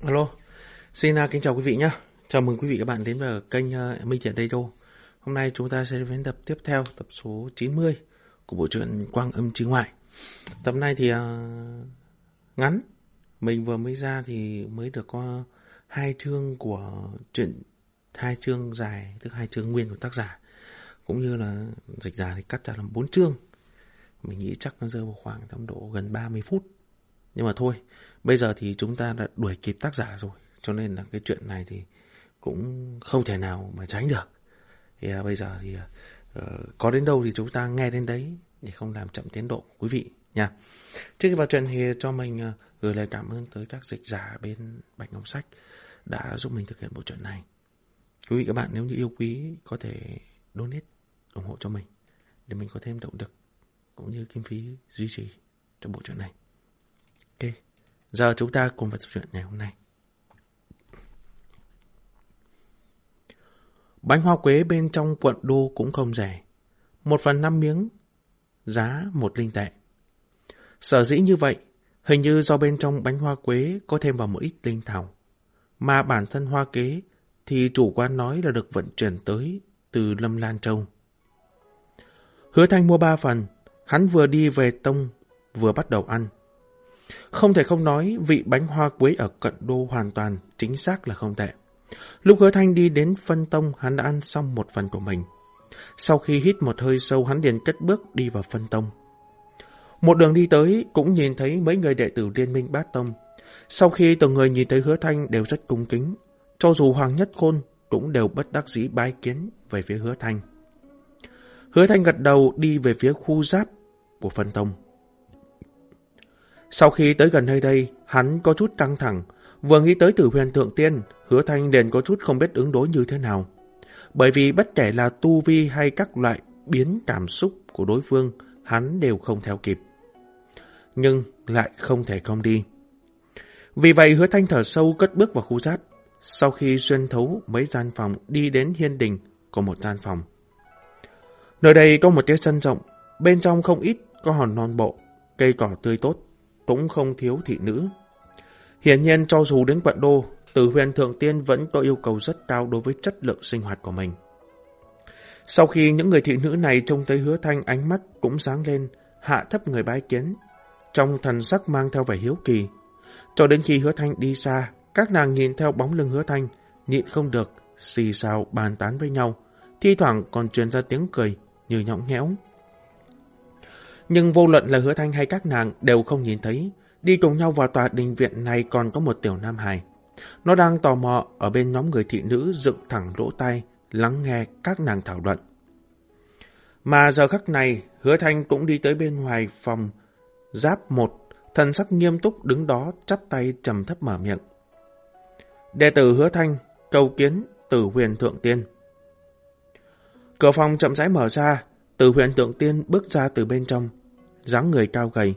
Alo, xin à, kính chào quý vị nhé. Chào mừng quý vị các bạn đến với kênh à, Minh Thiện Radio. Hôm nay chúng ta sẽ đến tập tiếp theo, tập số 90 của bộ truyện Quang Âm Trí Ngoại. Tập này thì uh, ngắn, mình vừa mới ra thì mới được có hai chương của truyện, hai chương dài, tức hai chương nguyên của tác giả. Cũng như là dịch giả thì cắt ra làm bốn chương. Mình nghĩ chắc nó rơi vào khoảng tầm độ gần 30 phút. Nhưng mà thôi, bây giờ thì chúng ta đã đuổi kịp tác giả rồi. Cho nên là cái chuyện này thì cũng không thể nào mà tránh được. Thì à, bây giờ thì à, ờ, có đến đâu thì chúng ta nghe đến đấy để không làm chậm tiến độ của quý vị nha. Trước khi vào chuyện thì cho mình à, gửi lời cảm ơn tới các dịch giả bên Bạch Ngọc Sách đã giúp mình thực hiện bộ truyện này. Quý vị các bạn nếu như yêu quý có thể donate ủng hộ cho mình để mình có thêm động lực cũng như kinh phí duy trì cho bộ truyện này. Giờ chúng ta cùng vào tập truyện ngày hôm nay. Bánh hoa quế bên trong quận đô cũng không rẻ. Một phần năm miếng, giá một linh tệ. Sở dĩ như vậy, hình như do bên trong bánh hoa quế có thêm vào một ít linh thảo. Mà bản thân hoa kế thì chủ quan nói là được vận chuyển tới từ Lâm Lan Châu. Hứa Thanh mua ba phần, hắn vừa đi về tông, vừa bắt đầu ăn. Không thể không nói vị bánh hoa quế ở cận đô hoàn toàn chính xác là không tệ. Lúc hứa thanh đi đến phân tông, hắn đã ăn xong một phần của mình. Sau khi hít một hơi sâu, hắn liền cất bước đi vào phân tông. Một đường đi tới, cũng nhìn thấy mấy người đệ tử liên minh bát tông. Sau khi từng người nhìn thấy hứa thanh đều rất cung kính, cho dù Hoàng Nhất Khôn cũng đều bất đắc dĩ bái kiến về phía hứa thanh. Hứa thanh gật đầu đi về phía khu giáp của phân tông. Sau khi tới gần nơi đây, hắn có chút căng thẳng, vừa nghĩ tới tử huyền thượng tiên, hứa thanh liền có chút không biết ứng đối như thế nào. Bởi vì bất kể là tu vi hay các loại biến cảm xúc của đối phương, hắn đều không theo kịp. Nhưng lại không thể không đi. Vì vậy hứa thanh thở sâu cất bước vào khu giáp. Sau khi xuyên thấu mấy gian phòng đi đến hiên đình của một gian phòng. Nơi đây có một cái sân rộng, bên trong không ít có hòn non bộ, cây cỏ tươi tốt, cũng không thiếu thị nữ. Hiển nhiên cho dù đến quận đô, tử huyền thượng tiên vẫn có yêu cầu rất cao đối với chất lượng sinh hoạt của mình. Sau khi những người thị nữ này trông thấy hứa thanh ánh mắt cũng sáng lên, hạ thấp người bái kiến, trong thần sắc mang theo vẻ hiếu kỳ. Cho đến khi hứa thanh đi xa, các nàng nhìn theo bóng lưng hứa thanh, nhịn không được, xì xào bàn tán với nhau, thi thoảng còn truyền ra tiếng cười như nhõng nhẽo. Nhưng vô luận là hứa thanh hay các nàng đều không nhìn thấy, đi cùng nhau vào tòa đình viện này còn có một tiểu nam hài. Nó đang tò mò ở bên nhóm người thị nữ dựng thẳng lỗ tai, lắng nghe các nàng thảo luận. Mà giờ khắc này, hứa thanh cũng đi tới bên ngoài phòng giáp một, thần sắc nghiêm túc đứng đó chắp tay trầm thấp mở miệng. Đệ tử hứa thanh, cầu kiến tử huyền thượng tiên. Cửa phòng chậm rãi mở ra, từ huyền tượng tiên bước ra từ bên trong, dáng người cao gầy.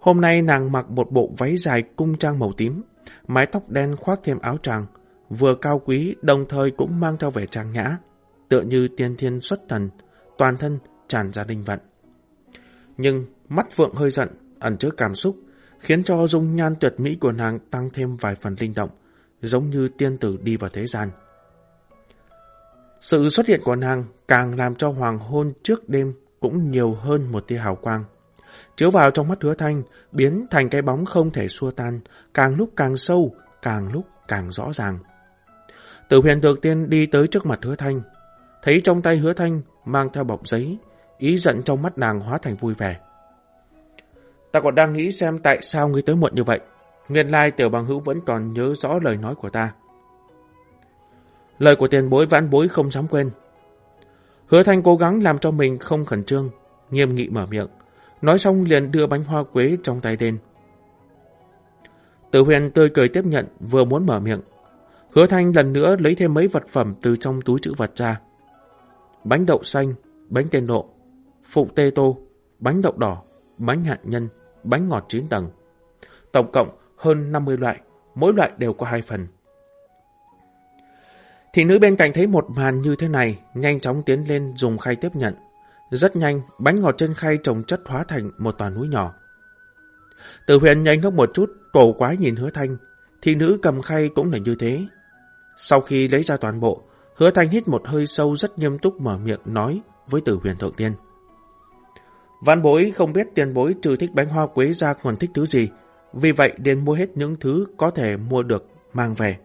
Hôm nay nàng mặc một bộ váy dài cung trang màu tím, mái tóc đen khoác thêm áo tràng, vừa cao quý đồng thời cũng mang theo vẻ trang nhã, tựa như tiên thiên xuất thần, toàn thân tràn ra linh vận. Nhưng mắt vượng hơi giận, ẩn chứa cảm xúc, khiến cho dung nhan tuyệt mỹ của nàng tăng thêm vài phần linh động, giống như tiên tử đi vào thế gian. Sự xuất hiện của nàng càng làm cho hoàng hôn trước đêm cũng nhiều hơn một tia hào quang. Chiếu vào trong mắt hứa thanh, biến thành cái bóng không thể xua tan, càng lúc càng sâu, càng lúc càng rõ ràng. Tử huyền thượng tiên đi tới trước mặt hứa thanh, thấy trong tay hứa thanh mang theo bọc giấy, ý giận trong mắt nàng hóa thành vui vẻ. Ta còn đang nghĩ xem tại sao ngươi tới muộn như vậy. Nguyên lai tiểu bằng hữu vẫn còn nhớ rõ lời nói của ta. Lời của tiền bối vãn bối không dám quên. Hứa thanh cố gắng làm cho mình không khẩn trương, nghiêm nghị mở miệng. Nói xong liền đưa bánh hoa quế trong tay lên. Tử huyền tươi cười tiếp nhận, vừa muốn mở miệng. Hứa thanh lần nữa lấy thêm mấy vật phẩm từ trong túi chữ vật ra. Bánh đậu xanh, bánh tên nộ, phụ tê tô, bánh đậu đỏ, bánh hạt nhân, bánh ngọt 9 tầng. Tổng cộng hơn 50 loại, mỗi loại đều có hai phần. Thị nữ bên cạnh thấy một màn như thế này, nhanh chóng tiến lên dùng khay tiếp nhận. Rất nhanh, bánh ngọt trên khay trồng chất hóa thành một tòa núi nhỏ. Từ huyền nhanh ngốc một chút, cổ quái nhìn hứa thanh, thì nữ cầm khay cũng là như thế. Sau khi lấy ra toàn bộ, hứa thanh hít một hơi sâu rất nghiêm túc mở miệng nói với Từ huyền thượng tiên. Văn bối không biết tiền bối trừ thích bánh hoa quế ra còn thích thứ gì, vì vậy đến mua hết những thứ có thể mua được mang về.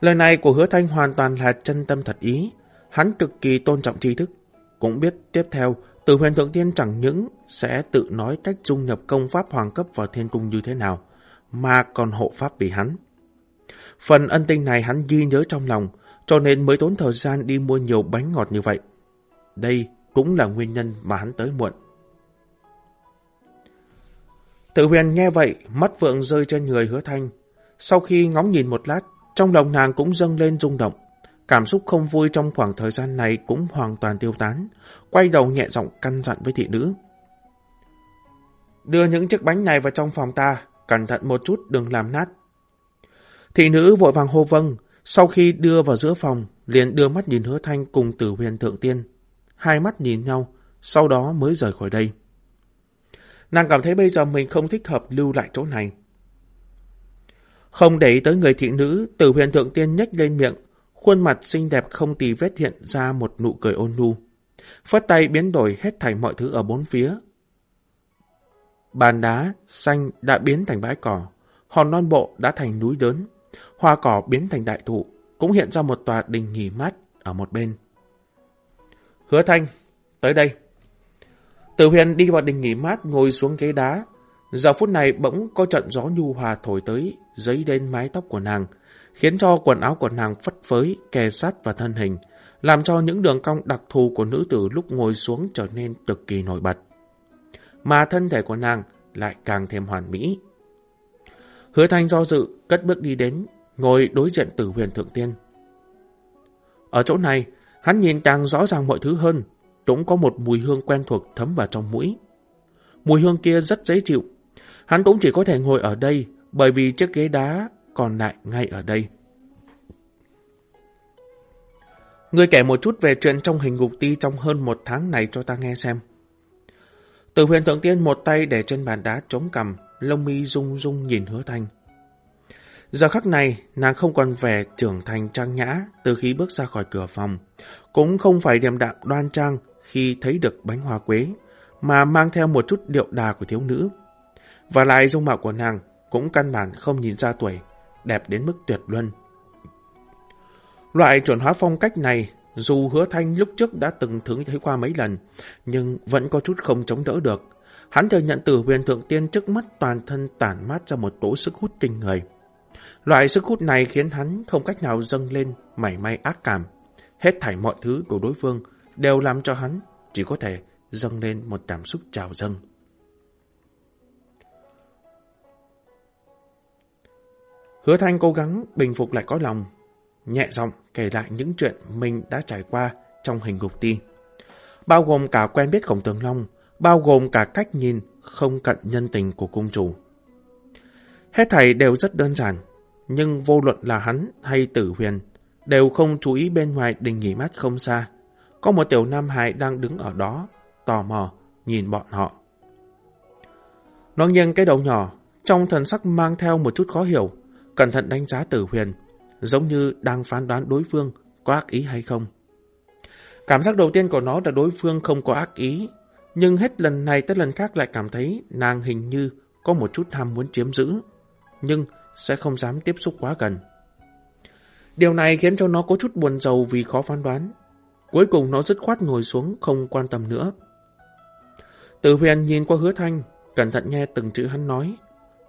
Lời này của hứa thanh hoàn toàn là chân tâm thật ý, hắn cực kỳ tôn trọng tri thức, cũng biết tiếp theo tử huyền thượng tiên chẳng những sẽ tự nói cách dung nhập công pháp hoàng cấp vào thiên cung như thế nào, mà còn hộ pháp vì hắn. Phần ân tình này hắn ghi nhớ trong lòng, cho nên mới tốn thời gian đi mua nhiều bánh ngọt như vậy. Đây cũng là nguyên nhân mà hắn tới muộn. Tự huyền nghe vậy, mắt vượng rơi trên người hứa thanh. Sau khi ngóng nhìn một lát, trong lòng nàng cũng dâng lên rung động. Cảm xúc không vui trong khoảng thời gian này cũng hoàn toàn tiêu tán. Quay đầu nhẹ giọng căn dặn với thị nữ. Đưa những chiếc bánh này vào trong phòng ta, cẩn thận một chút đừng làm nát. Thị nữ vội vàng hô vâng, sau khi đưa vào giữa phòng, liền đưa mắt nhìn hứa thanh cùng tử huyền thượng tiên. Hai mắt nhìn nhau, sau đó mới rời khỏi đây. Nàng cảm thấy bây giờ mình không thích hợp lưu lại chỗ này. Không để ý tới người thị nữ, tử huyền thượng tiên nhếch lên miệng, khuôn mặt xinh đẹp không tì vết hiện ra một nụ cười ôn nhu. Phất tay biến đổi hết thảy mọi thứ ở bốn phía. Bàn đá xanh đã biến thành bãi cỏ, hòn non bộ đã thành núi lớn, hoa cỏ biến thành đại thụ, cũng hiện ra một tòa đình nghỉ mát ở một bên. Hứa Thanh, tới đây. Tử huyền đi vào đình nghỉ mát ngồi xuống ghế đá. Giờ phút này bỗng có trận gió nhu hòa thổi tới, giấy lên mái tóc của nàng, khiến cho quần áo của nàng phất phới, kè sát vào thân hình, làm cho những đường cong đặc thù của nữ tử lúc ngồi xuống trở nên cực kỳ nổi bật. Mà thân thể của nàng lại càng thêm hoàn mỹ. Hứa thanh do dự, cất bước đi đến, ngồi đối diện tử huyền thượng tiên. Ở chỗ này, hắn nhìn càng rõ ràng mọi thứ hơn, cũng có một mùi hương quen thuộc thấm vào trong mũi. Mùi hương kia rất dễ chịu. Hắn cũng chỉ có thể ngồi ở đây bởi vì chiếc ghế đá còn lại ngay ở đây. Ngươi kể một chút về chuyện trong hình ngục ti trong hơn một tháng này cho ta nghe xem. Từ huyền thượng tiên một tay để trên bàn đá chống cằm, lông mi rung rung nhìn hứa thanh. Giờ khắc này, nàng không còn vẻ trưởng thành trang nhã từ khi bước ra khỏi cửa phòng, cũng không phải điềm đạm đoan trang khi thấy được bánh hoa quế, mà mang theo một chút điệu đà của thiếu nữ. Và lại dung mạo của nàng cũng căn bản không nhìn ra tuổi, đẹp đến mức tuyệt luân. Loại chuẩn hóa phong cách này, dù hứa thanh lúc trước đã từng thử thấy qua mấy lần, nhưng vẫn có chút không chống đỡ được. Hắn thừa nhận từ huyền thượng tiên trước mắt toàn thân tản mát ra một tổ sức hút kinh người. Loại sức hút này khiến hắn không cách nào dâng lên mảy may ác cảm. Hết thảy mọi thứ của đối phương đều làm cho hắn chỉ có thể dâng lên một cảm xúc trào dâng. Hứa Thanh cố gắng bình phục lại có lòng, nhẹ giọng kể lại những chuyện mình đã trải qua trong hình ngục ti. Bao gồm cả quen biết Khổng Tường Long, bao gồm cả cách nhìn không cận nhân tình của cung chủ. Hết thảy đều rất đơn giản, nhưng vô luận là hắn hay tử huyền đều không chú ý bên ngoài đình nghỉ mát không xa. Có một tiểu nam hài đang đứng ở đó, tò mò, nhìn bọn họ. Nó nghiêng cái đầu nhỏ, trong thần sắc mang theo một chút khó hiểu, cẩn thận đánh giá tử huyền, giống như đang phán đoán đối phương có ác ý hay không. Cảm giác đầu tiên của nó là đối phương không có ác ý, nhưng hết lần này tới lần khác lại cảm thấy nàng hình như có một chút ham muốn chiếm giữ, nhưng sẽ không dám tiếp xúc quá gần. Điều này khiến cho nó có chút buồn rầu vì khó phán đoán. Cuối cùng nó dứt khoát ngồi xuống không quan tâm nữa. Tử huyền nhìn qua hứa thanh, cẩn thận nghe từng chữ hắn nói.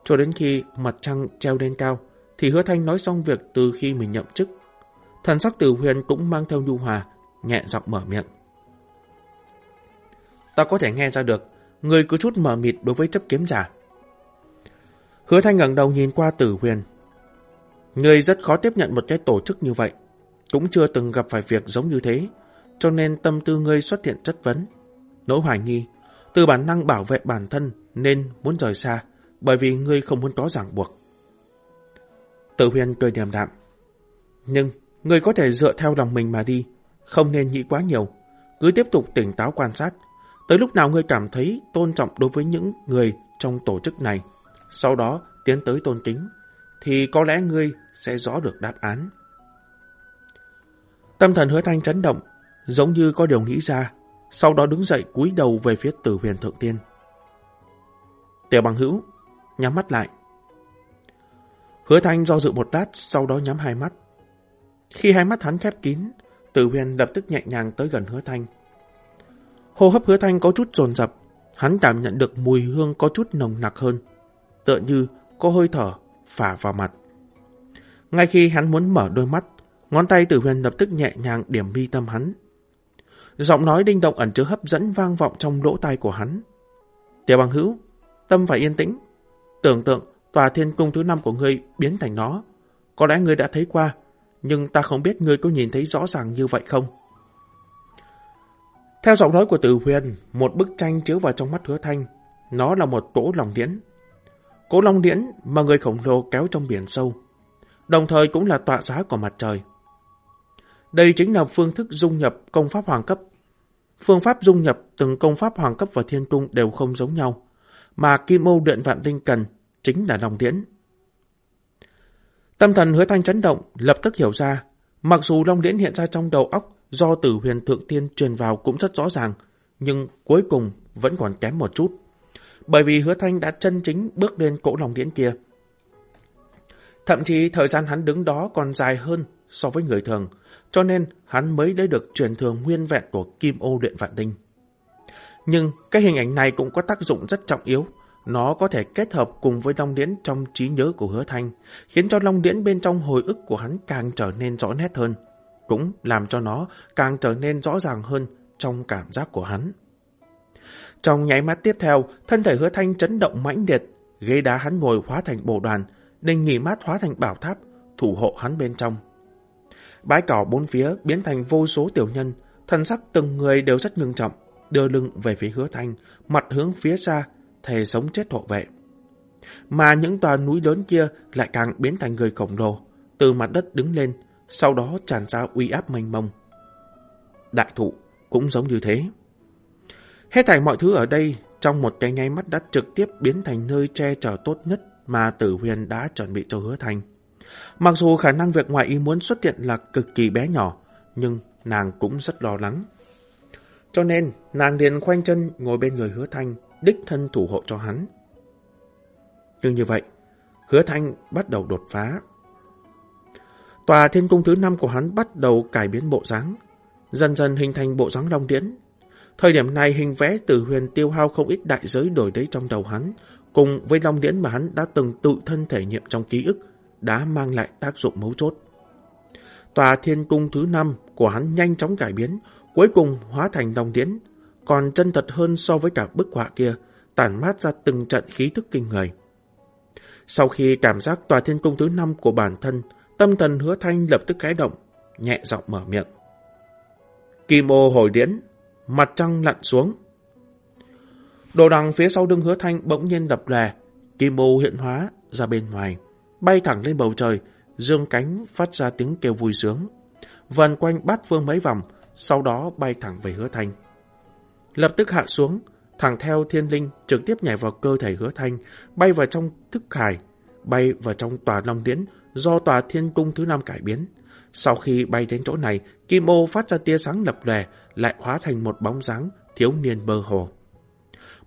Cho đến khi mặt trăng treo lên cao, thì hứa thanh nói xong việc từ khi mình nhậm chức. Thần sắc tử huyền cũng mang theo nhu hòa, nhẹ giọng mở miệng. Ta có thể nghe ra được, người cứ chút mở mịt đối với chấp kiếm giả. Hứa thanh ngẩng đầu nhìn qua tử huyền. Người rất khó tiếp nhận một cái tổ chức như vậy. Cũng chưa từng gặp phải việc giống như thế, cho nên tâm tư ngươi xuất hiện chất vấn. Nỗi hoài nghi, từ bản năng bảo vệ bản thân nên muốn rời xa, bởi vì ngươi không muốn có ràng buộc. Tử huyền cười điềm đạm. Nhưng, người có thể dựa theo lòng mình mà đi, không nên nghĩ quá nhiều. Cứ tiếp tục tỉnh táo quan sát. Tới lúc nào ngươi cảm thấy tôn trọng đối với những người trong tổ chức này, sau đó tiến tới tôn kính, thì có lẽ ngươi sẽ rõ được đáp án. Tâm thần hứa thanh chấn động, giống như có điều nghĩ ra, sau đó đứng dậy cúi đầu về phía tử huyền thượng tiên. Tiểu bằng hữu, nhắm mắt lại. Hứa thanh do dự một lát, sau đó nhắm hai mắt. Khi hai mắt hắn khép kín, tử huyền lập tức nhẹ nhàng tới gần hứa thanh. Hô hấp hứa thanh có chút dồn dập, hắn cảm nhận được mùi hương có chút nồng nặc hơn, tựa như có hơi thở phả vào mặt. Ngay khi hắn muốn mở đôi mắt, ngón tay tử huyền lập tức nhẹ nhàng điểm mi tâm hắn. Giọng nói đinh động ẩn chứa hấp dẫn vang vọng trong lỗ tai của hắn. Tiểu bằng hữu, tâm phải yên tĩnh. Tưởng tượng tòa thiên cung thứ năm của ngươi biến thành nó. Có lẽ ngươi đã thấy qua, nhưng ta không biết ngươi có nhìn thấy rõ ràng như vậy không? Theo giọng nói của Tử Huyền, một bức tranh chiếu vào trong mắt hứa thanh. Nó là một cỗ lòng điển. Cỗ long điển mà người khổng lồ kéo trong biển sâu. Đồng thời cũng là tọa giá của mặt trời. Đây chính là phương thức dung nhập công pháp hoàng cấp. Phương pháp dung nhập từng công pháp hoàng cấp và thiên cung đều không giống nhau, mà kim ô điện vạn linh cần chính là long điển. Tâm thần hứa thanh chấn động, lập tức hiểu ra, mặc dù long điển hiện ra trong đầu óc do tử huyền thượng tiên truyền vào cũng rất rõ ràng, nhưng cuối cùng vẫn còn kém một chút. Bởi vì hứa thanh đã chân chính bước lên cỗ Long điển kia. Thậm chí thời gian hắn đứng đó còn dài hơn so với người thường, cho nên hắn mới lấy được truyền thường nguyên vẹn của Kim Ô luyện vạn đinh. Nhưng cái hình ảnh này cũng có tác dụng rất trọng yếu. Nó có thể kết hợp cùng với Long Điển trong trí nhớ của hứa thanh, khiến cho Long Điển bên trong hồi ức của hắn càng trở nên rõ nét hơn, cũng làm cho nó càng trở nên rõ ràng hơn trong cảm giác của hắn. Trong nháy mắt tiếp theo, thân thể hứa thanh chấn động mãnh liệt, ghế đá hắn ngồi hóa thành bộ đoàn, đình nghỉ mát hóa thành bảo tháp, thủ hộ hắn bên trong. Bãi cỏ bốn phía biến thành vô số tiểu nhân, thần sắc từng người đều rất ngưng trọng, đưa lưng về phía hứa thanh, mặt hướng phía xa, thề sống chết hộ vệ. Mà những tòa núi lớn kia lại càng biến thành người khổng lồ, từ mặt đất đứng lên, sau đó tràn ra uy áp mênh mông. Đại thụ cũng giống như thế. Hết thảy mọi thứ ở đây trong một cái nháy mắt đã trực tiếp biến thành nơi che chở tốt nhất mà Tử Huyền đã chuẩn bị cho hứa thành. Mặc dù khả năng việc ngoại ý muốn xuất hiện là cực kỳ bé nhỏ, nhưng nàng cũng rất lo lắng. Cho nên, nàng liền khoanh chân ngồi bên người hứa thanh, đích thân thủ hộ cho hắn. Nhưng như vậy, hứa thanh bắt đầu đột phá. Tòa thiên cung thứ năm của hắn bắt đầu cải biến bộ dáng, dần dần hình thành bộ dáng long điển. Thời điểm này hình vẽ từ huyền tiêu hao không ít đại giới đổi đấy trong đầu hắn, cùng với long điển mà hắn đã từng tự thân thể nghiệm trong ký ức, đã mang lại tác dụng mấu chốt. Tòa thiên cung thứ năm của hắn nhanh chóng cải biến, cuối cùng hóa thành long điển, còn chân thật hơn so với cả bức họa kia, tản mát ra từng trận khí thức kinh người. Sau khi cảm giác tòa thiên cung thứ năm của bản thân, tâm thần hứa thanh lập tức khẽ động, nhẹ giọng mở miệng. Kim ô hồi điển, mặt trăng lặn xuống. Đồ đằng phía sau đưng hứa thanh bỗng nhiên đập lè, kim ô hiện hóa ra bên ngoài, bay thẳng lên bầu trời, dương cánh phát ra tiếng kêu vui sướng. Vần quanh bát phương mấy vòng, sau đó bay thẳng về hứa thanh. Lập tức hạ xuống, thẳng theo thiên linh trực tiếp nhảy vào cơ thể hứa thanh, bay vào trong thức khải, bay vào trong tòa long điễn do tòa thiên cung thứ năm cải biến. Sau khi bay đến chỗ này, kim ô phát ra tia sáng lập lè, lại hóa thành một bóng dáng thiếu niên bơ hồ.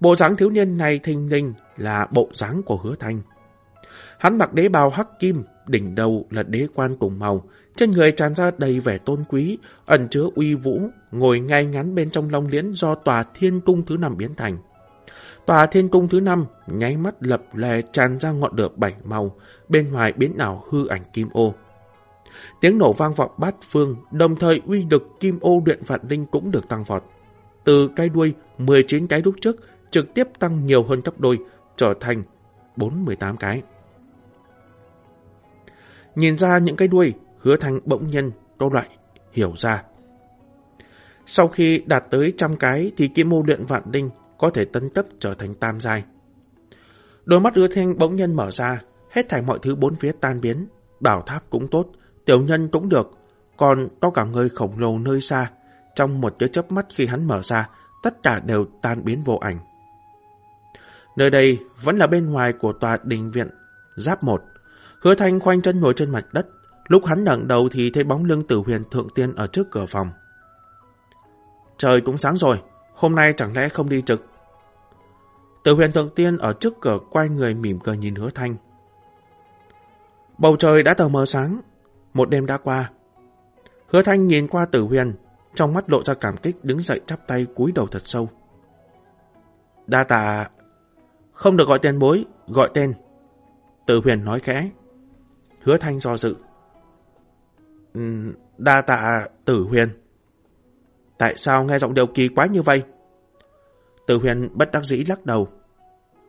Bộ dáng thiếu niên này thình linh là bộ dáng của hứa thanh. Hắn mặc đế bào hắc kim, đỉnh đầu là đế quan cùng màu, trên người tràn ra đầy vẻ tôn quý, ẩn chứa uy vũ, ngồi ngay ngắn bên trong long liễn do tòa thiên cung thứ năm biến thành. Tòa thiên cung thứ năm nháy mắt lập lè tràn ra ngọn lửa bảy màu, bên ngoài biến ảo hư ảnh kim ô. Tiếng nổ vang vọng bát phương, đồng thời uy lực kim ô luyện vạn linh cũng được tăng vọt. Từ cái đuôi 19 cái lúc trước trực tiếp tăng nhiều hơn gấp đôi, trở thành 48 cái. Nhìn ra những cái đuôi, hứa thanh bỗng nhân, câu loại, hiểu ra. Sau khi đạt tới trăm cái thì kim mô luyện vạn đinh có thể tấn cấp trở thành tam giai. Đôi mắt hứa thanh bỗng nhân mở ra, hết thảy mọi thứ bốn phía tan biến, bảo tháp cũng tốt, tiểu nhân cũng được, còn có cả người khổng lồ nơi xa. Trong một cái chớp mắt khi hắn mở ra, tất cả đều tan biến vô ảnh. Nơi đây vẫn là bên ngoài của tòa đình viện Giáp một Hứa Thanh khoanh chân ngồi trên mặt đất. Lúc hắn ngẩng đầu thì thấy bóng lưng tử huyền thượng tiên ở trước cửa phòng. Trời cũng sáng rồi, hôm nay chẳng lẽ không đi trực? Tử huyền thượng tiên ở trước cửa quay người mỉm cười nhìn hứa thanh. Bầu trời đã tờ mờ sáng, một đêm đã qua. Hứa thanh nhìn qua tử huyền, trong mắt lộ ra cảm kích đứng dậy chắp tay cúi đầu thật sâu. Đa tạ... Không được gọi tên bối, gọi tên. Tử huyền nói khẽ. Hứa thanh do dự đa tạ tử huyền. Tại sao nghe giọng điều kỳ quá như vậy? Tử huyền bất đắc dĩ lắc đầu.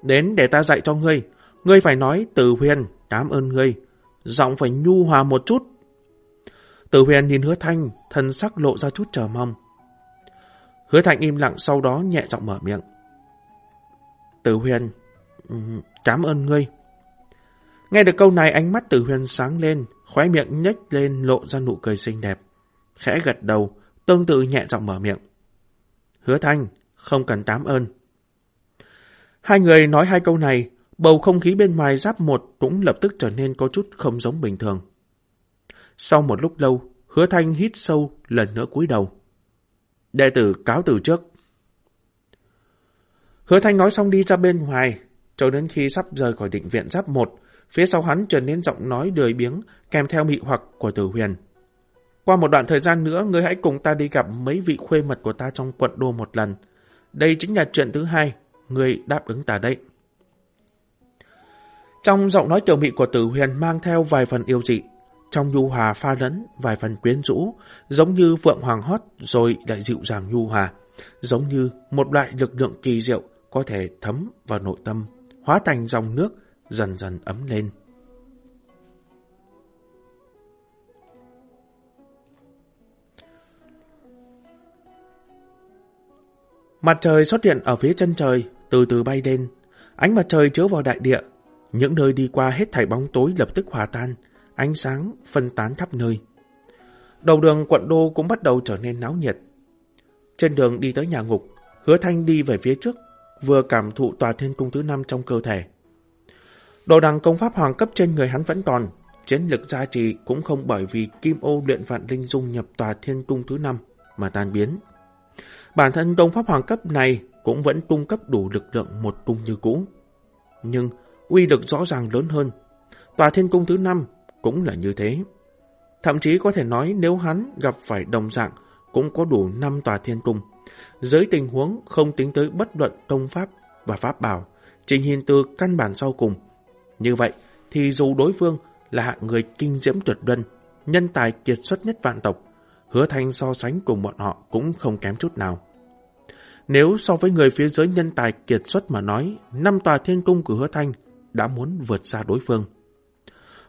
Đến để ta dạy cho ngươi. Ngươi phải nói tử huyền, cảm ơn ngươi. Giọng phải nhu hòa một chút. Tử huyền nhìn hứa thanh, thân sắc lộ ra chút chờ mong. Hứa thanh im lặng sau đó nhẹ giọng mở miệng. Tử huyền, cảm ơn ngươi. Nghe được câu này ánh mắt tử huyền sáng lên, khóe miệng nhếch lên lộ ra nụ cười xinh đẹp. Khẽ gật đầu, tương tự nhẹ giọng mở miệng. Hứa thanh, không cần tám ơn. Hai người nói hai câu này, bầu không khí bên ngoài giáp một cũng lập tức trở nên có chút không giống bình thường. Sau một lúc lâu, hứa thanh hít sâu lần nữa cúi đầu. Đệ tử cáo từ trước. Hứa thanh nói xong đi ra bên ngoài, cho đến khi sắp rời khỏi định viện giáp một, phía sau hắn trở nên giọng nói đời biếng kèm theo mị hoặc của tử huyền. Qua một đoạn thời gian nữa, ngươi hãy cùng ta đi gặp mấy vị khuê mật của ta trong quận đô một lần. Đây chính là chuyện thứ hai, ngươi đáp ứng ta đấy. Trong giọng nói tiểu mị của tử huyền mang theo vài phần yêu dị, trong nhu hòa pha lẫn vài phần quyến rũ, giống như vượng hoàng hót rồi lại dịu dàng nhu hòa, giống như một loại lực lượng kỳ diệu có thể thấm vào nội tâm, hóa thành dòng nước dần dần ấm lên. Mặt trời xuất hiện ở phía chân trời, từ từ bay lên. Ánh mặt trời chiếu vào đại địa. Những nơi đi qua hết thảy bóng tối lập tức hòa tan, ánh sáng phân tán khắp nơi. Đầu đường quận đô cũng bắt đầu trở nên náo nhiệt. Trên đường đi tới nhà ngục, hứa thanh đi về phía trước, vừa cảm thụ tòa thiên cung thứ năm trong cơ thể. Đồ đằng công pháp hoàng cấp trên người hắn vẫn còn, chiến lực gia trì cũng không bởi vì kim ô luyện vạn linh dung nhập tòa thiên cung thứ năm mà tan biến. Bản thân công pháp hoàng cấp này cũng vẫn cung cấp đủ lực lượng một cung như cũ. Nhưng uy lực rõ ràng lớn hơn. Tòa thiên cung thứ năm cũng là như thế. Thậm chí có thể nói nếu hắn gặp phải đồng dạng cũng có đủ 5 tòa thiên cung. Dưới tình huống không tính tới bất luận công pháp và pháp bảo, trình hiện từ căn bản sau cùng. Như vậy thì dù đối phương là hạng người kinh diễm tuyệt luân, nhân tài kiệt xuất nhất vạn tộc, hứa thanh so sánh cùng bọn họ cũng không kém chút nào. Nếu so với người phía dưới nhân tài kiệt xuất mà nói, năm tòa thiên cung của hứa thanh đã muốn vượt xa đối phương.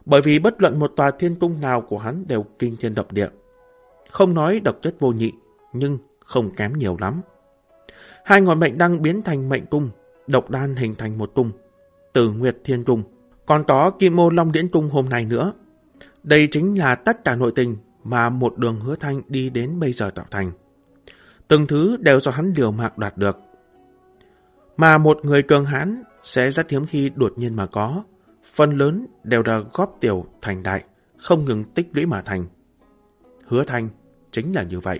Bởi vì bất luận một tòa thiên cung nào của hắn đều kinh thiên độc địa. Không nói độc chất vô nhị, nhưng không kém nhiều lắm. Hai ngọn mệnh đang biến thành mệnh cung, độc đan hình thành một cung, từ Nguyệt Thiên Cung, còn có Kim Ô Long Điễn Cung hôm nay nữa. Đây chính là tất cả nội tình mà một đường hứa thanh đi đến bây giờ tạo thành. Từng thứ đều do hắn liều mạng đoạt được. Mà một người cường hãn sẽ rất hiếm khi đột nhiên mà có. Phần lớn đều là góp tiểu thành đại, không ngừng tích lũy mà thành. Hứa thanh chính là như vậy.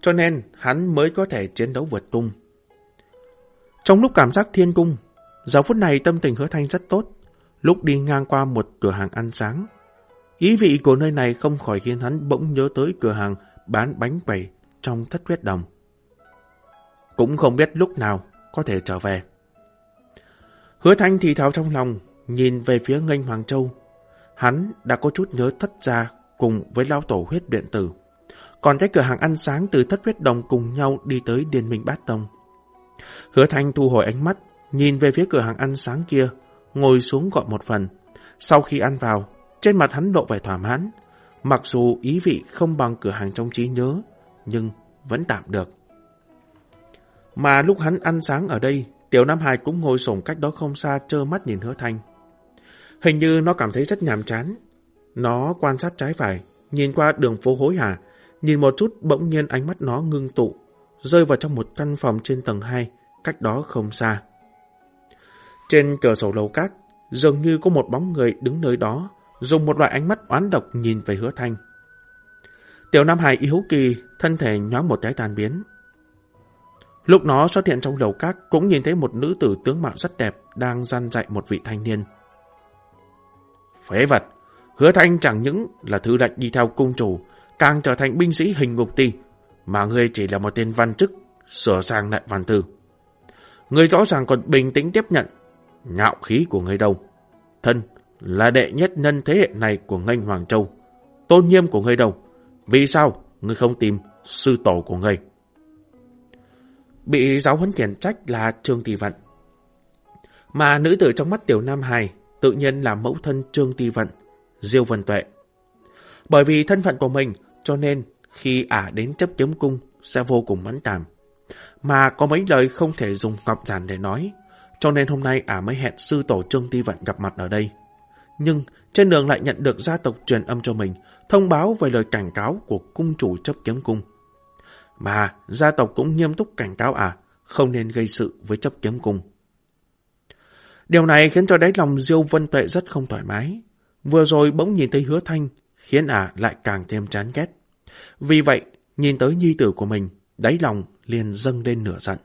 Cho nên hắn mới có thể chiến đấu vượt cung. Trong lúc cảm giác thiên cung, giờ phút này tâm tình hứa thanh rất tốt. Lúc đi ngang qua một cửa hàng ăn sáng, ý vị của nơi này không khỏi khiến hắn bỗng nhớ tới cửa hàng bán bánh quẩy trong thất huyết đồng. Cũng không biết lúc nào có thể trở về. Hứa thanh thì thào trong lòng, nhìn về phía nghênh Hoàng Châu. Hắn đã có chút nhớ thất gia cùng với lao tổ huyết điện tử. Còn cái cửa hàng ăn sáng từ thất huyết đồng cùng nhau đi tới Điền Minh Bát Tông. Hứa thanh thu hồi ánh mắt, nhìn về phía cửa hàng ăn sáng kia, ngồi xuống gọi một phần. Sau khi ăn vào, trên mặt hắn độ vẻ thỏa mãn. Mặc dù ý vị không bằng cửa hàng trong trí nhớ, nhưng vẫn tạm được. Mà lúc hắn ăn sáng ở đây, Tiểu Nam Hải cũng ngồi sổng cách đó không xa trơ mắt nhìn hứa thanh. Hình như nó cảm thấy rất nhàm chán. Nó quan sát trái phải, nhìn qua đường phố hối hả, nhìn một chút bỗng nhiên ánh mắt nó ngưng tụ, rơi vào trong một căn phòng trên tầng 2, cách đó không xa. Trên cửa sổ lầu cát, dường như có một bóng người đứng nơi đó, dùng một loại ánh mắt oán độc nhìn về hứa thanh. Tiểu Nam Hải yếu kỳ, thân thể nhoáng một cái tàn biến. Lúc nó xuất hiện trong lầu cát cũng nhìn thấy một nữ tử tướng mạo rất đẹp đang gian dạy một vị thanh niên. Phế vật, hứa thanh chẳng những là thứ lệnh đi theo cung chủ, càng trở thành binh sĩ hình ngục ti, mà ngươi chỉ là một tên văn chức, sửa sang lại văn thư. Ngươi rõ ràng còn bình tĩnh tiếp nhận, ngạo khí của ngươi đâu. Thân là đệ nhất nhân thế hệ này của ngành Hoàng Châu. Tôn nghiêm của ngươi đâu? Vì sao ngươi không tìm sư tổ của ngươi? Bị giáo huấn khiển trách là Trương Tỳ Vận. Mà nữ tử trong mắt Tiểu Nam Hải tự nhiên là mẫu thân Trương Tỳ Vận, Diêu Vân Tuệ. Bởi vì thân phận của mình, cho nên khi ả đến chấp kiếm cung sẽ vô cùng mẫn cảm. Mà có mấy lời không thể dùng ngọc giản để nói, cho nên hôm nay ả mới hẹn sư tổ Trương Ti Vận gặp mặt ở đây. Nhưng trên đường lại nhận được gia tộc truyền âm cho mình, thông báo về lời cảnh cáo của cung chủ chấp kiếm cung. Mà gia tộc cũng nghiêm túc cảnh cáo ả, không nên gây sự với chấp kiếm cung. Điều này khiến cho đáy lòng Diêu Vân Tuệ rất không thoải mái. Vừa rồi bỗng nhìn thấy hứa thanh, khiến ả lại càng thêm chán ghét. Vì vậy, nhìn tới nhi tử của mình, đáy lòng liền dâng lên nửa giận.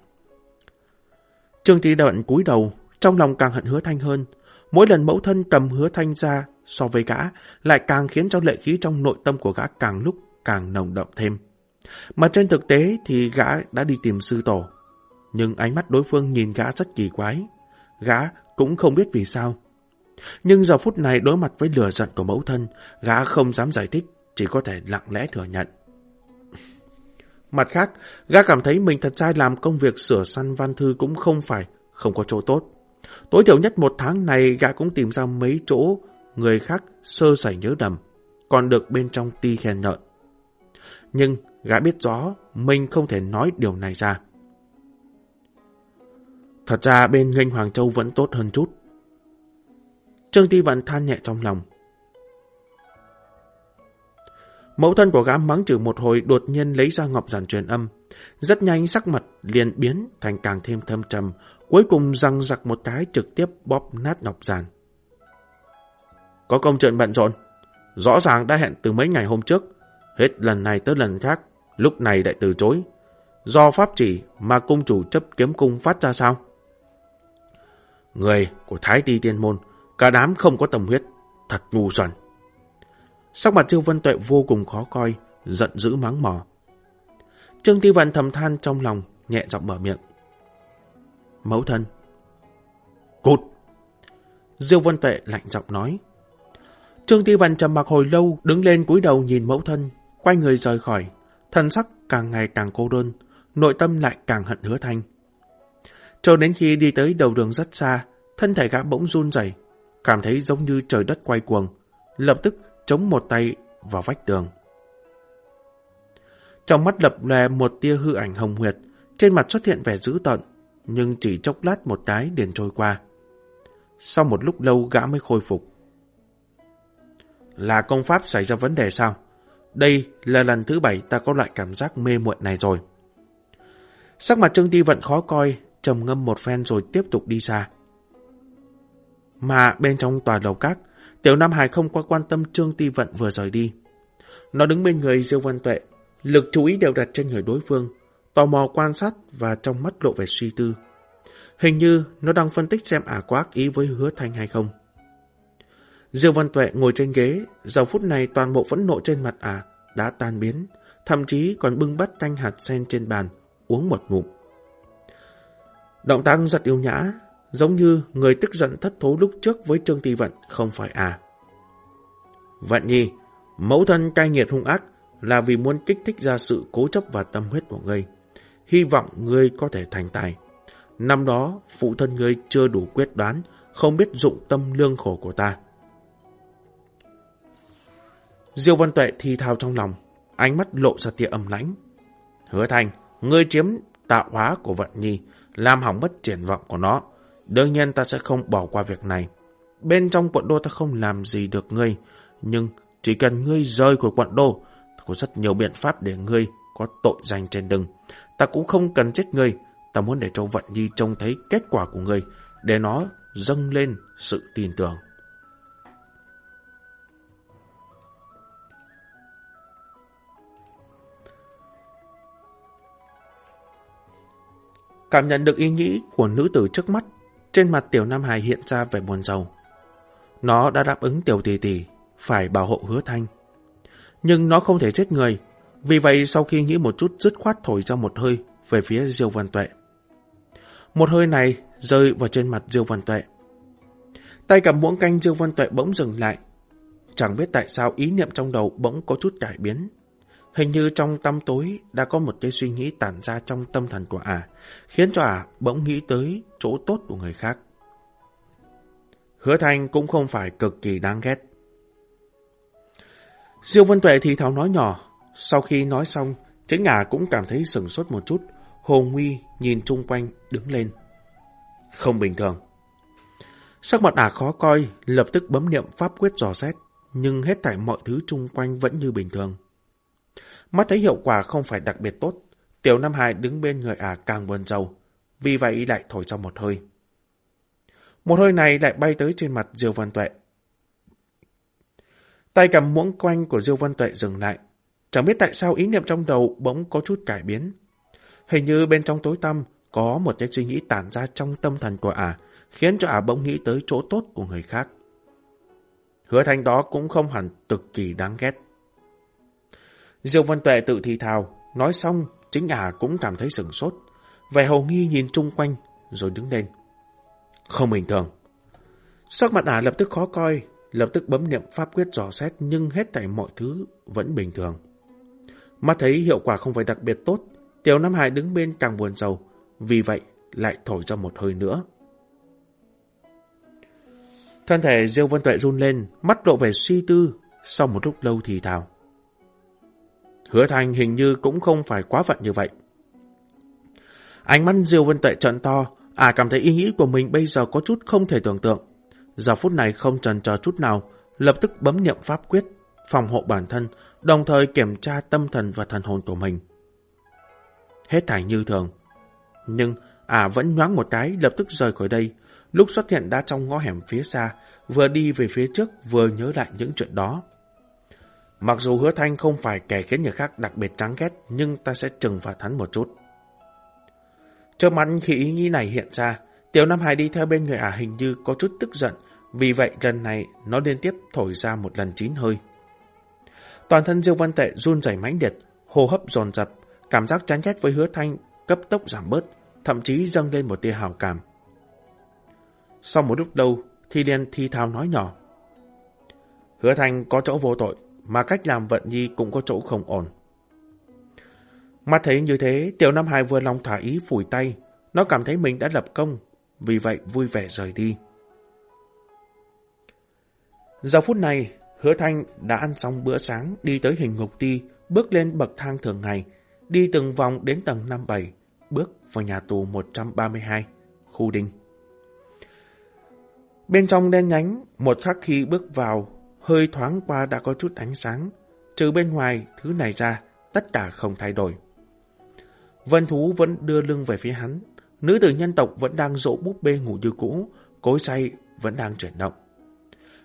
Trương Thị Đoạn cúi đầu, trong lòng càng hận hứa thanh hơn. Mỗi lần mẫu thân cầm hứa thanh ra so với gã, lại càng khiến cho lệ khí trong nội tâm của gã càng lúc càng nồng đậm thêm. Mà trên thực tế thì gã đã đi tìm sư tổ. Nhưng ánh mắt đối phương nhìn gã rất kỳ quái. Gã cũng không biết vì sao. Nhưng giờ phút này đối mặt với lửa giận của mẫu thân, gã không dám giải thích, chỉ có thể lặng lẽ thừa nhận. Mặt khác, gã cảm thấy mình thật ra làm công việc sửa săn văn thư cũng không phải không có chỗ tốt. Tối thiểu nhất một tháng này gã cũng tìm ra mấy chỗ người khác sơ sẩy nhớ đầm, còn được bên trong ti khen ngợi. Nhưng gã biết rõ mình không thể nói điều này ra. Thật ra bên nghênh Hoàng Châu vẫn tốt hơn chút. Trương Ti Vận than nhẹ trong lòng. Mẫu thân của gã mắng chửi một hồi đột nhiên lấy ra ngọc giản truyền âm. Rất nhanh sắc mặt liền biến thành càng thêm thâm trầm, cuối cùng răng giặc một cái trực tiếp bóp nát ngọc giản. Có công chuyện bận rộn, rõ ràng đã hẹn từ mấy ngày hôm trước, hết lần này tới lần khác, lúc này lại từ chối. Do pháp chỉ mà cung chủ chấp kiếm cung phát ra sao? Người của Thái Ti Tiên Môn, cả đám không có tầm huyết, thật ngu xuẩn. Sắc mặt Trương Vân Tuệ vô cùng khó coi, giận dữ mắng mỏ. Trương Ti Vận thầm than trong lòng, nhẹ giọng mở miệng. Mẫu thân. Cút! Diêu Vân Tuệ lạnh giọng nói. Trương Ti Vận trầm mặc hồi lâu, đứng lên cúi đầu nhìn mẫu thân, quay người rời khỏi. Thần sắc càng ngày càng cô đơn, nội tâm lại càng hận hứa thanh. Cho đến khi đi tới đầu đường rất xa, thân thể gã bỗng run rẩy, cảm thấy giống như trời đất quay cuồng, lập tức chống một tay vào vách tường. Trong mắt lập lè một tia hư ảnh hồng huyệt, trên mặt xuất hiện vẻ dữ tợn, nhưng chỉ chốc lát một cái liền trôi qua. Sau một lúc lâu gã mới khôi phục. Là công pháp xảy ra vấn đề sao? Đây là lần thứ bảy ta có loại cảm giác mê muội này rồi. Sắc mặt Trương Ti vẫn khó coi, trầm ngâm một phen rồi tiếp tục đi xa. Mà bên trong tòa lầu các, Tiểu Nam Hải không quá quan tâm Trương Ti Vận vừa rời đi. Nó đứng bên người Diêu Văn Tuệ, lực chú ý đều đặt trên người đối phương, tò mò quan sát và trong mắt lộ vẻ suy tư. Hình như nó đang phân tích xem ả quá ý với hứa thanh hay không. Diêu Văn Tuệ ngồi trên ghế, giờ phút này toàn bộ phẫn nộ trên mặt ả đã tan biến, thậm chí còn bưng bát canh hạt sen trên bàn, uống một ngụm. Động tác rất yêu nhã, giống như người tức giận thất thố lúc trước với Trương Ti Vận không phải à. Vận nhi, mẫu thân cai nghiệt hung ác là vì muốn kích thích ra sự cố chấp và tâm huyết của ngươi. Hy vọng ngươi có thể thành tài. Năm đó, phụ thân ngươi chưa đủ quyết đoán, không biết dụng tâm lương khổ của ta. Diêu Văn Tuệ thi thao trong lòng, ánh mắt lộ ra tia âm lãnh. Hứa thành, ngươi chiếm tạo hóa của Vận Nhi, làm hỏng mất triển vọng của nó. Đương nhiên ta sẽ không bỏ qua việc này. Bên trong quận đô ta không làm gì được ngươi, nhưng chỉ cần ngươi rơi khỏi quận đô, có rất nhiều biện pháp để ngươi có tội danh trên đừng. Ta cũng không cần chết ngươi, ta muốn để cho Vận Nhi trông thấy kết quả của ngươi, để nó dâng lên sự tin tưởng. Cảm nhận được ý nghĩ của nữ tử trước mắt, trên mặt tiểu Nam Hải hiện ra vẻ buồn rầu. Nó đã đáp ứng tiểu tỷ tỷ, phải bảo hộ hứa thanh. Nhưng nó không thể chết người, vì vậy sau khi nghĩ một chút dứt khoát thổi ra một hơi về phía Diêu Văn Tuệ. Một hơi này rơi vào trên mặt Diêu Văn Tuệ. Tay cầm muỗng canh Diêu Văn Tuệ bỗng dừng lại. Chẳng biết tại sao ý niệm trong đầu bỗng có chút cải biến. Hình như trong tâm tối đã có một cái suy nghĩ tản ra trong tâm thần của ả, khiến cho ả bỗng nghĩ tới chỗ tốt của người khác. Hứa Thanh cũng không phải cực kỳ đáng ghét. Diêu Vân Tuệ thì thảo nói nhỏ, sau khi nói xong, chính ả cũng cảm thấy sừng sốt một chút, Hồ Nguy nhìn chung quanh đứng lên. Không bình thường. Sắc mặt ả khó coi, lập tức bấm niệm pháp quyết dò xét, nhưng hết thảy mọi thứ chung quanh vẫn như bình thường. Mắt thấy hiệu quả không phải đặc biệt tốt, Tiểu Nam Hải đứng bên người ả càng buồn rầu, vì vậy lại thổi ra một hơi. Một hơi này lại bay tới trên mặt Diêu Văn Tuệ. Tay cầm muỗng quanh của Diêu Văn Tuệ dừng lại. Chẳng biết tại sao ý niệm trong đầu bỗng có chút cải biến. Hình như bên trong tối tăm có một cái suy nghĩ tản ra trong tâm thần của ả, khiến cho ả bỗng nghĩ tới chỗ tốt của người khác. Hứa thanh đó cũng không hẳn cực kỳ đáng ghét. Diêu Văn Tuệ tự thì thào, nói xong, chính ả cũng cảm thấy sừng sốt. Vẻ hầu nghi nhìn chung quanh, rồi đứng lên. Không bình thường. Sắc mặt ả lập tức khó coi, lập tức bấm niệm pháp quyết dò xét nhưng hết thảy mọi thứ vẫn bình thường. Mắt thấy hiệu quả không phải đặc biệt tốt, Tiểu Nam Hải đứng bên càng buồn rầu, vì vậy lại thổi ra một hơi nữa. Thân thể Diêu Vân Tuệ run lên, mắt lộ vẻ suy tư, sau một lúc lâu thì thào. Hứa Thành hình như cũng không phải quá phận như vậy. Ánh mắt Diêu Vân tệ trận to, à cảm thấy ý nghĩ của mình bây giờ có chút không thể tưởng tượng. Giờ phút này không trần chờ chút nào, lập tức bấm niệm pháp quyết, phòng hộ bản thân, đồng thời kiểm tra tâm thần và thần hồn của mình. Hết thảy như thường. Nhưng, à vẫn nhoáng một cái, lập tức rời khỏi đây. Lúc xuất hiện đã trong ngõ hẻm phía xa, vừa đi về phía trước, vừa nhớ lại những chuyện đó. Mặc dù hứa thanh không phải kẻ khiến người khác đặc biệt trắng ghét, nhưng ta sẽ trừng phạt hắn một chút. Trước mắt khi ý nghĩ này hiện ra, Tiểu Nam Hải đi theo bên người ả hình như có chút tức giận, vì vậy lần này nó liên tiếp thổi ra một lần chín hơi. Toàn thân Diêu Văn Tệ run rẩy mãnh liệt, hô hấp dồn dập, cảm giác chán ghét với hứa thanh cấp tốc giảm bớt, thậm chí dâng lên một tia hào cảm. Sau một lúc lâu, Thi Liên thi thao nói nhỏ. Hứa thanh có chỗ vô tội, mà cách làm vận nhi cũng có chỗ không ổn. Mà thấy như thế, Tiểu Nam Hải vừa lòng thả ý phủi tay, nó cảm thấy mình đã lập công, vì vậy vui vẻ rời đi. Giờ phút này, Hứa Thanh đã ăn xong bữa sáng, đi tới hình ngục ti, bước lên bậc thang thường ngày, đi từng vòng đến tầng 57, bước vào nhà tù 132, khu đinh. Bên trong đen nhánh, một khắc khi bước vào, hơi thoáng qua đã có chút ánh sáng. Trừ bên ngoài, thứ này ra, tất cả không thay đổi. Vân Thú vẫn đưa lưng về phía hắn. Nữ tử nhân tộc vẫn đang dỗ búp bê ngủ như cũ, cối say vẫn đang chuyển động.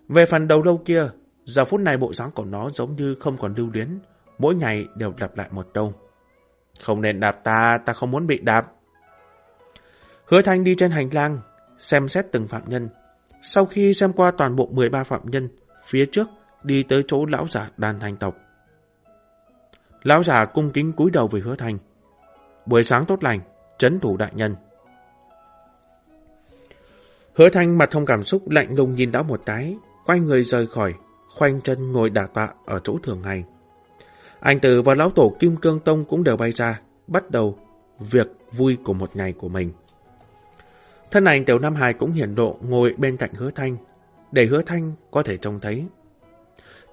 Về phần đầu lâu kia, giờ phút này bộ dáng của nó giống như không còn lưu luyến, mỗi ngày đều lặp lại một câu. Không nên đạp ta, ta không muốn bị đạp. Hứa Thanh đi trên hành lang, xem xét từng phạm nhân. Sau khi xem qua toàn bộ 13 phạm nhân, phía trước đi tới chỗ lão giả đàn thành tộc. Lão giả cung kính cúi đầu về hứa Thanh. Buổi sáng tốt lành, chấn thủ đại nhân. Hứa Thanh mặt không cảm xúc lạnh lùng nhìn đó một cái, quay người rời khỏi, khoanh chân ngồi đả tọa ở chỗ thường ngày. Anh Tử và lão tổ Kim Cương Tông cũng đều bay ra, bắt đầu việc vui của một ngày của mình. Thân ảnh Tiểu Nam Hải cũng hiển độ ngồi bên cạnh hứa thanh, để hứa thanh có thể trông thấy.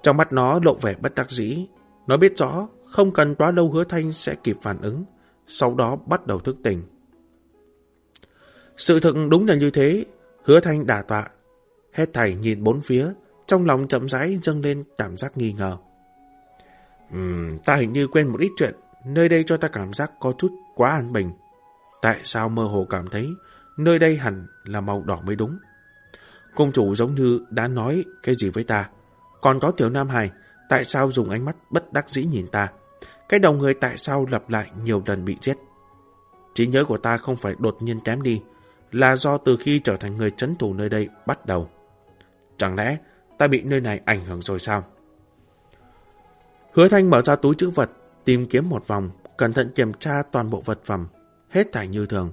Trong mắt nó lộ vẻ bất đắc dĩ, nó biết rõ không cần quá lâu hứa thanh sẽ kịp phản ứng, sau đó bắt đầu thức tỉnh. Sự thực đúng là như thế, hứa thanh đả tọa, hết thảy nhìn bốn phía, trong lòng chậm rãi dâng lên cảm giác nghi ngờ. Uhm, ta hình như quên một ít chuyện, nơi đây cho ta cảm giác có chút quá an bình. Tại sao mơ hồ cảm thấy nơi đây hẳn là màu đỏ mới đúng? Cung chủ giống như đã nói cái gì với ta. Còn có tiểu Nam Hải, tại sao dùng ánh mắt bất đắc dĩ nhìn ta? Cái đầu người tại sao lặp lại nhiều lần bị chết? Trí nhớ của ta không phải đột nhiên kém đi, là do từ khi trở thành người chấn thủ nơi đây bắt đầu. Chẳng lẽ ta bị nơi này ảnh hưởng rồi sao? Hứa Thanh mở ra túi chữ vật, tìm kiếm một vòng, cẩn thận kiểm tra toàn bộ vật phẩm, hết thảy như thường.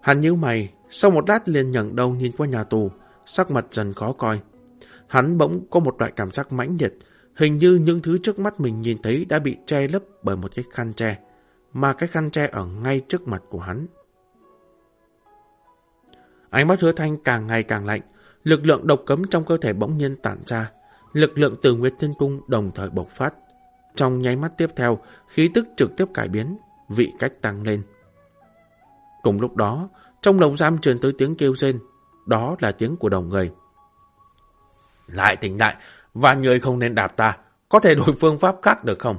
Hắn nhíu mày, sau một lát liền nhận đầu nhìn qua nhà tù, sắc mặt dần khó coi. Hắn bỗng có một loại cảm giác mãnh liệt, hình như những thứ trước mắt mình nhìn thấy đã bị che lấp bởi một cái khăn che, mà cái khăn che ở ngay trước mặt của hắn. Ánh mắt hứa thanh càng ngày càng lạnh, lực lượng độc cấm trong cơ thể bỗng nhiên tản ra, lực lượng từ Nguyệt Thiên Cung đồng thời bộc phát. Trong nháy mắt tiếp theo, khí tức trực tiếp cải biến, vị cách tăng lên. Cùng lúc đó, trong lồng giam truyền tới tiếng kêu rên, đó là tiếng của đồng người. Lại tỉnh lại, và người không nên đạp ta, có thể đổi phương pháp khác được không?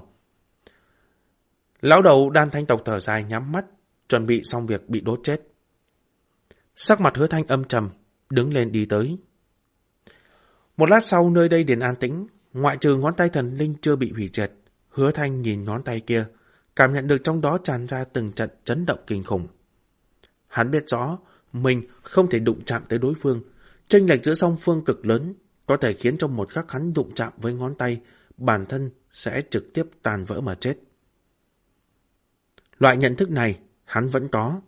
Lão đầu đan thanh tộc thở dài nhắm mắt, chuẩn bị xong việc bị đốt chết. Sắc mặt hứa thanh âm trầm, đứng lên đi tới. Một lát sau nơi đây điền an tĩnh, ngoại trừ ngón tay thần linh chưa bị hủy diệt, hứa thanh nhìn ngón tay kia, cảm nhận được trong đó tràn ra từng trận chấn động kinh khủng. Hắn biết rõ, mình không thể đụng chạm tới đối phương, tranh lệch giữa song phương cực lớn, có thể khiến trong một khắc hắn đụng chạm với ngón tay, bản thân sẽ trực tiếp tàn vỡ mà chết. Loại nhận thức này, hắn vẫn có.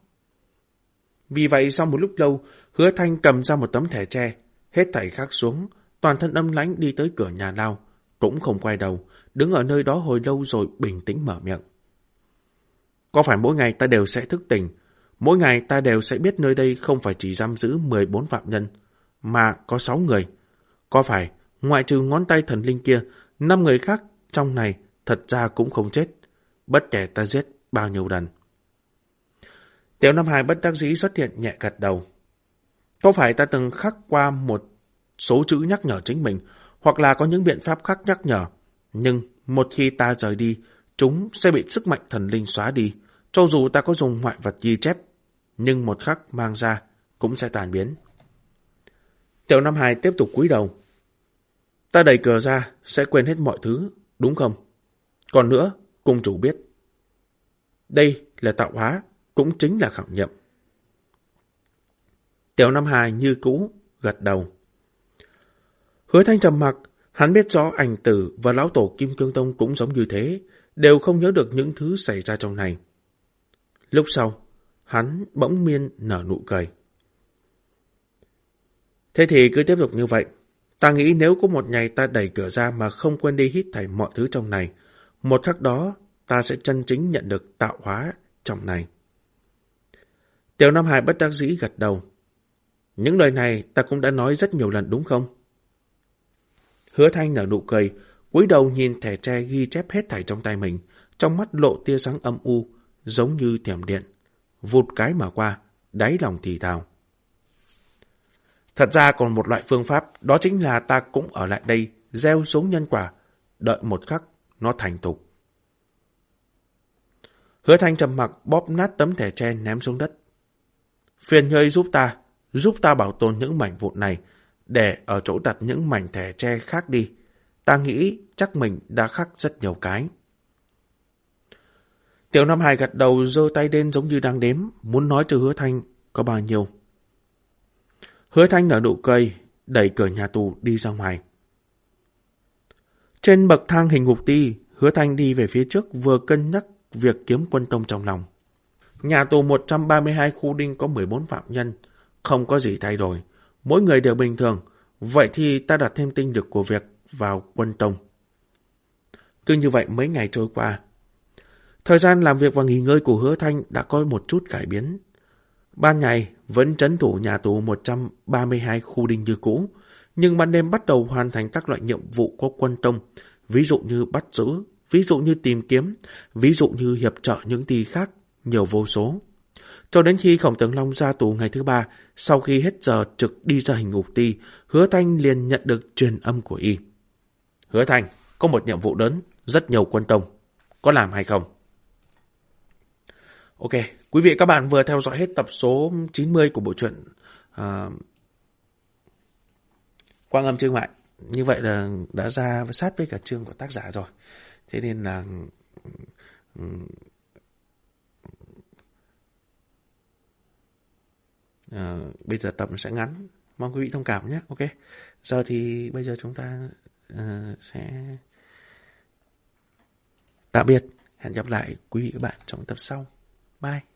Vì vậy, sau một lúc lâu, hứa thanh cầm ra một tấm thẻ tre, hết thảy khắc xuống, toàn thân âm lãnh đi tới cửa nhà lao, cũng không quay đầu, đứng ở nơi đó hồi lâu rồi bình tĩnh mở miệng. Có phải mỗi ngày ta đều sẽ thức tỉnh, mỗi ngày ta đều sẽ biết nơi đây không phải chỉ giam giữ 14 phạm nhân, mà có 6 người. Có phải, ngoại trừ ngón tay thần linh kia, 5 người khác trong này thật ra cũng không chết, bất kể ta giết bao nhiêu lần. Tiểu Nam Hải bất đắc dĩ xuất hiện nhẹ gật đầu. Có phải ta từng khắc qua một số chữ nhắc nhở chính mình, hoặc là có những biện pháp khác nhắc nhở, nhưng một khi ta rời đi, chúng sẽ bị sức mạnh thần linh xóa đi, cho dù ta có dùng ngoại vật ghi chép, nhưng một khắc mang ra cũng sẽ tàn biến. Tiểu Nam Hải tiếp tục cúi đầu. Ta đẩy cửa ra, sẽ quên hết mọi thứ, đúng không? Còn nữa, cung chủ biết. Đây là tạo hóa, cũng chính là khẳng nhậm. Tiểu Nam Hải như cũ, gật đầu. Hứa Thanh trầm mặc, hắn biết rõ ảnh tử và lão tổ Kim Cương Tông cũng giống như thế, đều không nhớ được những thứ xảy ra trong này. Lúc sau, hắn bỗng miên nở nụ cười. Thế thì cứ tiếp tục như vậy. Ta nghĩ nếu có một ngày ta đẩy cửa ra mà không quên đi hít thảy mọi thứ trong này, một khắc đó ta sẽ chân chính nhận được tạo hóa trong này. Tiểu Nam Hải bất đắc dĩ gật đầu. Những lời này ta cũng đã nói rất nhiều lần đúng không? Hứa Thanh nở nụ cười, cúi đầu nhìn thẻ tre ghi chép hết thảy trong tay mình, trong mắt lộ tia sáng âm u, giống như tiềm điện. Vụt cái mà qua, đáy lòng thì thào. Thật ra còn một loại phương pháp, đó chính là ta cũng ở lại đây, gieo xuống nhân quả, đợi một khắc nó thành tục. Hứa Thanh trầm mặc bóp nát tấm thẻ tre ném xuống đất. Phiền nhơi giúp ta, giúp ta bảo tồn những mảnh vụn này, để ở chỗ đặt những mảnh thẻ tre khác đi. Ta nghĩ chắc mình đã khắc rất nhiều cái. Tiểu Nam Hải gật đầu giơ tay lên giống như đang đếm, muốn nói cho Hứa Thanh có bao nhiêu. Hứa Thanh nở nụ cười, đẩy cửa nhà tù đi ra ngoài. Trên bậc thang hình ngục ti, Hứa Thanh đi về phía trước vừa cân nhắc việc kiếm quân tông trong lòng. Nhà tù 132 khu đinh có 14 phạm nhân, không có gì thay đổi. Mỗi người đều bình thường, vậy thì ta đặt thêm tinh lực của việc vào quân tông. Cứ như vậy mấy ngày trôi qua. Thời gian làm việc và nghỉ ngơi của hứa thanh đã có một chút cải biến. Ban ngày vẫn trấn thủ nhà tù 132 khu đinh như cũ, nhưng ban đêm bắt đầu hoàn thành các loại nhiệm vụ của quân tông, ví dụ như bắt giữ, ví dụ như tìm kiếm, ví dụ như hiệp trợ những ty khác, nhiều vô số. Cho đến khi Khổng Tường Long ra tù ngày thứ ba, sau khi hết giờ trực đi ra hình ngục ti, Hứa Thanh liền nhận được truyền âm của y. Hứa Thanh, có một nhiệm vụ lớn, rất nhiều quân tông. Có làm hay không? Ok, quý vị các bạn vừa theo dõi hết tập số 90 của bộ truyện uh, quang âm chương mại. Như vậy là đã ra sát với cả chương của tác giả rồi. Thế nên là uh, bây giờ tập sẽ ngắn. Mong quý vị thông cảm nhé. Ok. Giờ thì bây giờ chúng ta uh, sẽ tạm biệt. Hẹn gặp lại quý vị các bạn trong tập sau. Bye.